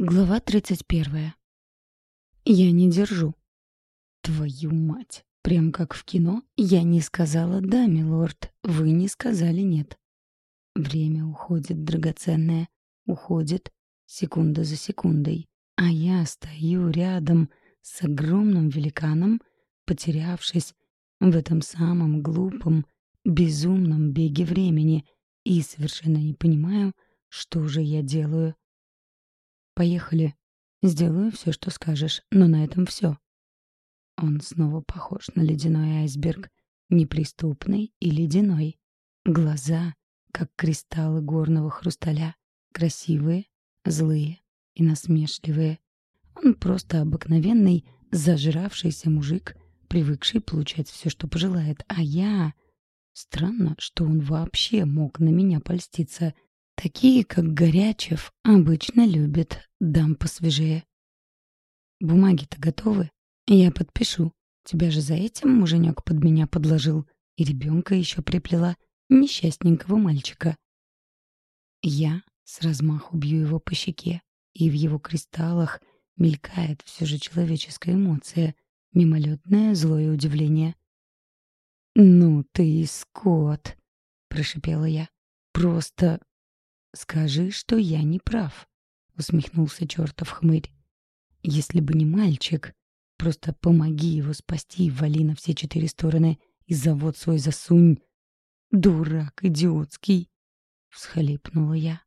Глава 31. Я не держу. Твою мать. Прям как в кино, я не сказала «да, милорд», вы не сказали «нет». Время уходит драгоценное, уходит секунда за секундой, а я стою рядом с огромным великаном, потерявшись в этом самом глупом, безумном беге времени и совершенно не понимаю, что же я делаю Поехали. Сделаю все, что скажешь, но на этом все. Он снова похож на ледяной айсберг. Неприступный и ледяной. Глаза, как кристаллы горного хрусталя. Красивые, злые и насмешливые. Он просто обыкновенный, зажравшийся мужик, привыкший получать все, что пожелает. А я... Странно, что он вообще мог на меня польститься — Такие, как Горячев, обычно любят. Дам посвежее. Бумаги-то готовы? Я подпишу. Тебя же за этим муженек под меня подложил. И ребенка еще приплела. Несчастненького мальчика. Я с размаху бью его по щеке. И в его кристаллах мелькает все же человеческая эмоция. Мимолетное злое удивление. «Ну ты и скот!» — прошипела я. «Просто «Скажи, что я не прав», — усмехнулся чертов хмырь. «Если бы не мальчик, просто помоги его спасти и вали на все четыре стороны, и завод свой засунь». «Дурак идиотский», — всхлипнула я.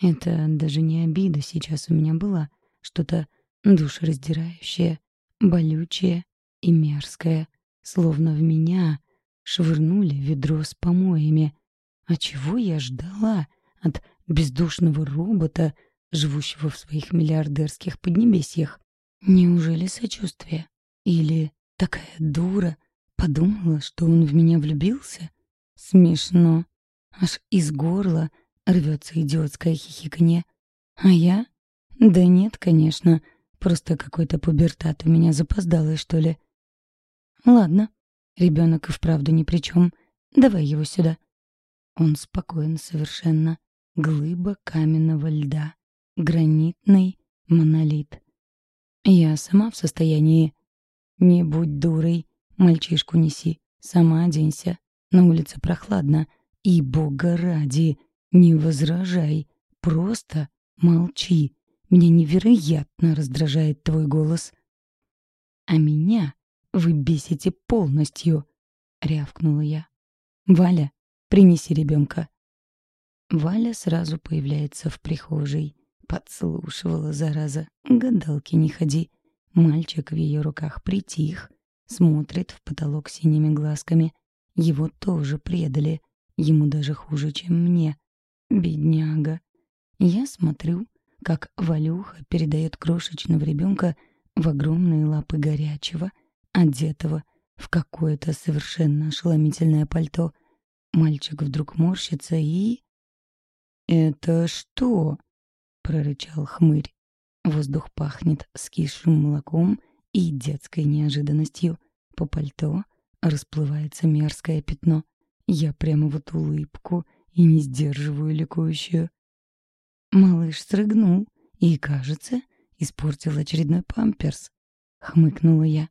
Это даже не обида сейчас у меня была, что-то душераздирающее, болючее и мерзкое, словно в меня швырнули ведро с помоями. А чего я ждала от бездушного робота, живущего в своих миллиардерских поднебесьях. Неужели сочувствие? Или такая дура подумала, что он в меня влюбился? Смешно. Аж из горла рвется идиотское хихиканье. А я? Да нет, конечно. Просто какой-то пубертат у меня запоздалый, что ли. Ладно, ребенок и вправду ни при чем. Давай его сюда. Он спокоен совершенно глыба каменного льда, гранитный монолит. Я сама в состоянии. Не будь дурой, мальчишку неси, сама оденься. На улице прохладно. И, бога ради, не возражай, просто молчи. Меня невероятно раздражает твой голос. А меня вы бесите полностью, рявкнула я. Валя, принеси ребенка. Валя сразу появляется в прихожей. Подслушивала, зараза. Гадалки не ходи. Мальчик в ее руках притих. Смотрит в потолок синими глазками. Его тоже предали. Ему даже хуже, чем мне. Бедняга. Я смотрю, как Валюха передает крошечного ребенка в огромные лапы горячего, одетого в какое-то совершенно ошеломительное пальто. Мальчик вдруг морщится и... «Это что?» — прорычал хмырь. Воздух пахнет скисшим молоком и детской неожиданностью. По пальто расплывается мерзкое пятно. Я прямо вот улыбку и не сдерживаю ликующую. Малыш срыгнул и, кажется, испортил очередной памперс. Хмыкнула я.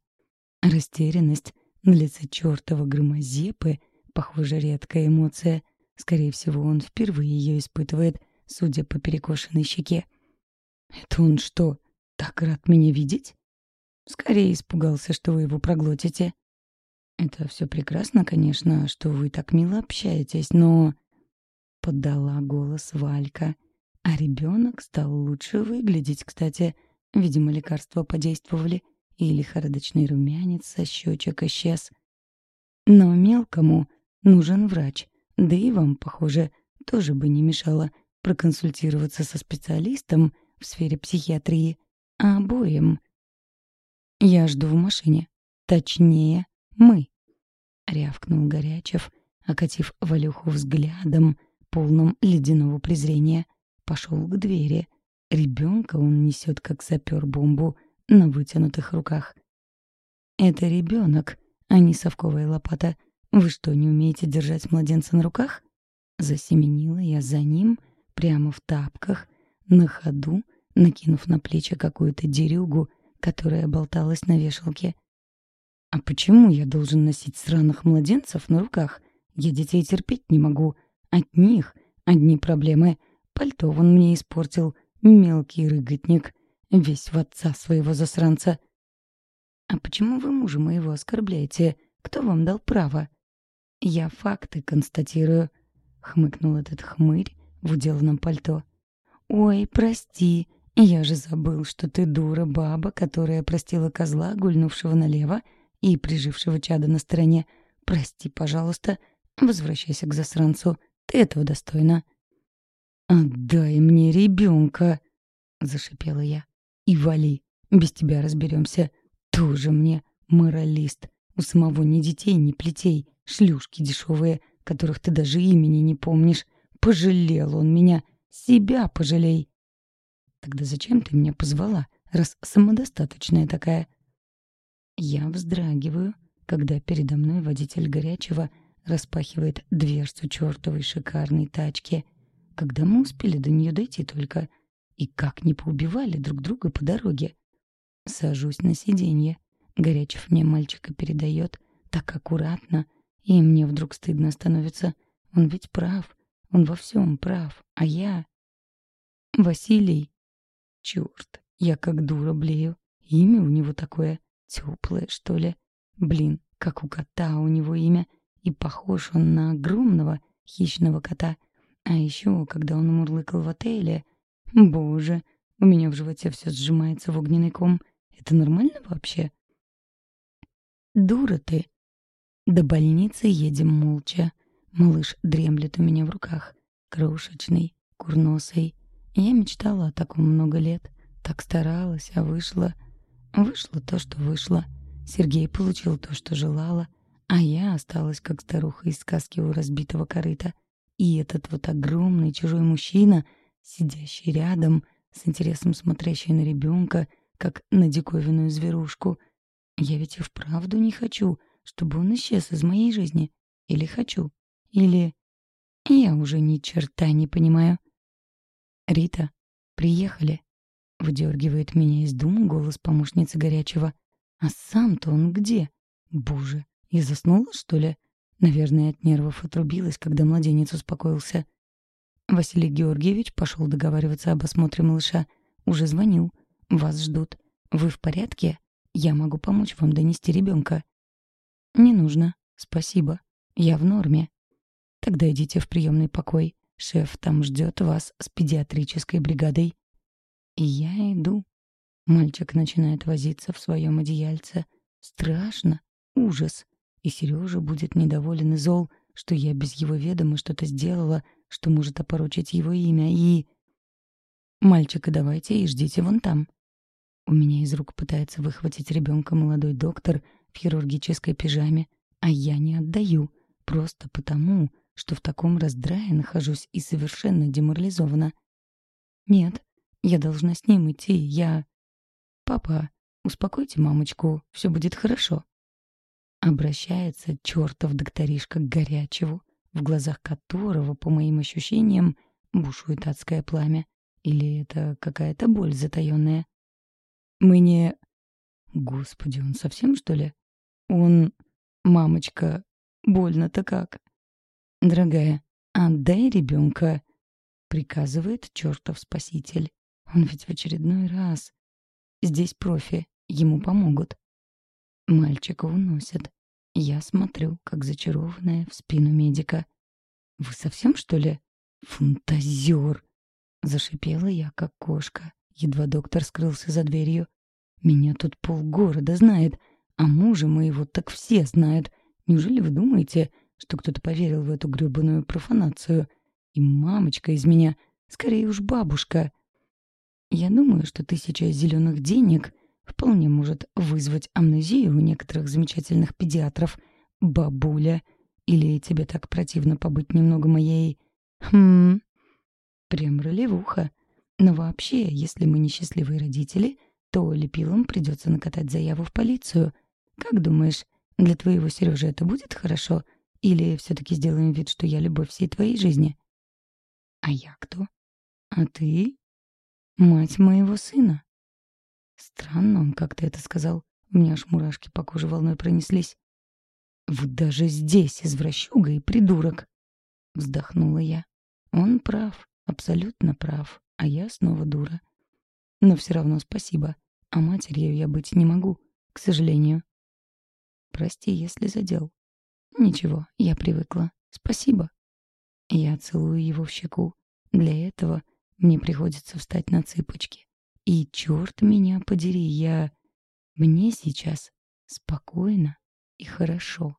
Растерянность на лице чертова громозепы — похоже, редкая эмоция. Скорее всего, он впервые ее испытывает, судя по перекошенной щеке. «Это он что, так рад меня видеть?» «Скорее испугался, что вы его проглотите». «Это все прекрасно, конечно, что вы так мило общаетесь, но...» Поддала голос Валька. А ребенок стал лучше выглядеть, кстати. Видимо, лекарства подействовали, и лихорадочный румянец со щечек исчез. Но мелкому нужен врач. Да и вам, похоже, тоже бы не мешало проконсультироваться со специалистом в сфере психиатрии, а обоим. «Я жду в машине. Точнее, мы», — рявкнул Горячев, окатив Валюху взглядом, полным ледяного презрения. Пошел к двери. Ребенка он несет, как запер бомбу, на вытянутых руках. «Это ребенок, а не совковая лопата», — «Вы что, не умеете держать младенца на руках?» Засеменила я за ним, прямо в тапках, на ходу, накинув на плечи какую-то дерюгу, которая болталась на вешалке. «А почему я должен носить сраных младенцев на руках? Я детей терпеть не могу. От них одни проблемы. Пальто он мне испортил, мелкий рыготник, весь в отца своего засранца». «А почему вы мужа моего оскорбляете? Кто вам дал право?» «Я факты констатирую», — хмыкнул этот хмырь в уделанном пальто. «Ой, прости, я же забыл, что ты дура баба, которая простила козла, гульнувшего налево и прижившего чада на стороне. Прости, пожалуйста, возвращайся к засранцу, ты этого достойна». «Отдай мне ребенка», — зашипела я. «И вали, без тебя разберемся. Тоже мне моралист, у самого ни детей, ни плетей, шлюшки дешевые, которых ты даже имени не помнишь. Пожалел он меня, себя пожалей. Тогда зачем ты меня позвала, раз самодостаточная такая? Я вздрагиваю, когда передо мной водитель горячего распахивает дверцу чертовой шикарной тачки. Когда мы успели до нее дойти только? И как не поубивали друг друга по дороге? Сажусь на сиденье, Горячев мне мальчика передает так аккуратно, и мне вдруг стыдно становится. Он ведь прав, он во всем прав, а я... Василий. Черт, я как дура блею. Имя у него такое теплое, что ли. Блин, как у кота у него имя. И похож он на огромного хищного кота. А еще, когда он мурлыкал в отеле... Боже, у меня в животе все сжимается в огненный ком. Это нормально вообще? «Дура ты!» До больницы едем молча. Малыш дремлет у меня в руках. Крошечный, курносый. Я мечтала о таком много лет. Так старалась, а вышло... Вышло то, что вышло. Сергей получил то, что желала, а я осталась как старуха из сказки у разбитого корыта. И этот вот огромный чужой мужчина, сидящий рядом, с интересом смотрящий на ребенка, как на диковинную зверушку — я ведь и вправду не хочу, чтобы он исчез из моей жизни. Или хочу. Или... Я уже ни черта не понимаю. «Рита, приехали!» — выдергивает меня из дум голос помощницы горячего. «А сам-то он где? Боже, я заснула, что ли?» Наверное, от нервов отрубилась, когда младенец успокоился. Василий Георгиевич пошел договариваться об осмотре малыша. Уже звонил. Вас ждут. Вы в порядке? Я могу помочь вам донести ребенка. Не нужно. Спасибо. Я в норме. Тогда идите в приемный покой. Шеф там ждет вас с педиатрической бригадой. И я иду. Мальчик начинает возиться в своем одеяльце. Страшно. Ужас. И Сережа будет недоволен и зол, что я без его ведома что-то сделала, что может опорочить его имя, и... «Мальчика давайте и ждите вон там», у меня из рук пытается выхватить ребенка молодой доктор в хирургической пижаме, а я не отдаю, просто потому, что в таком раздрае нахожусь и совершенно деморализована. Нет, я должна с ним идти, я... Папа, успокойте мамочку, все будет хорошо. Обращается чертов докторишка к Горячеву, в глазах которого, по моим ощущениям, бушует адское пламя. Или это какая-то боль затаённая. Мы не... Господи, он совсем, что ли? Он... Мамочка, больно-то как. Дорогая, отдай ребенка, приказывает чертов спаситель. Он ведь в очередной раз. Здесь профи, ему помогут. Мальчика уносят. Я смотрю, как зачарованная, в спину медика. «Вы совсем, что ли?» «Фантазер!» — зашипела я, как кошка. Едва доктор скрылся за дверью. «Меня тут полгорода знает, а мужа моего так все знают. Неужели вы думаете, что кто-то поверил в эту грёбаную профанацию? И мамочка из меня, скорее уж бабушка. Я думаю, что тысяча зеленых денег вполне может вызвать амнезию у некоторых замечательных педиатров. Бабуля, или тебе так противно побыть немного моей... Хм... Прям ролевуха. Но вообще, если мы несчастливые родители, то Лепилам придется накатать заяву в полицию. Как думаешь, для твоего Сережи это будет хорошо? Или все-таки сделаем вид, что я любовь всей твоей жизни? А я кто? А ты? Мать моего сына. Странно он как-то это сказал. У меня аж мурашки по коже волной пронеслись. Вот даже здесь извращуга и придурок. Вздохнула я. Он прав, абсолютно прав а я снова дура. Но все равно спасибо, а матерью я быть не могу, к сожалению. Прости, если задел. Ничего, я привыкла. Спасибо. Я целую его в щеку. Для этого мне приходится встать на цыпочки. И черт меня подери, я... Мне сейчас спокойно и хорошо.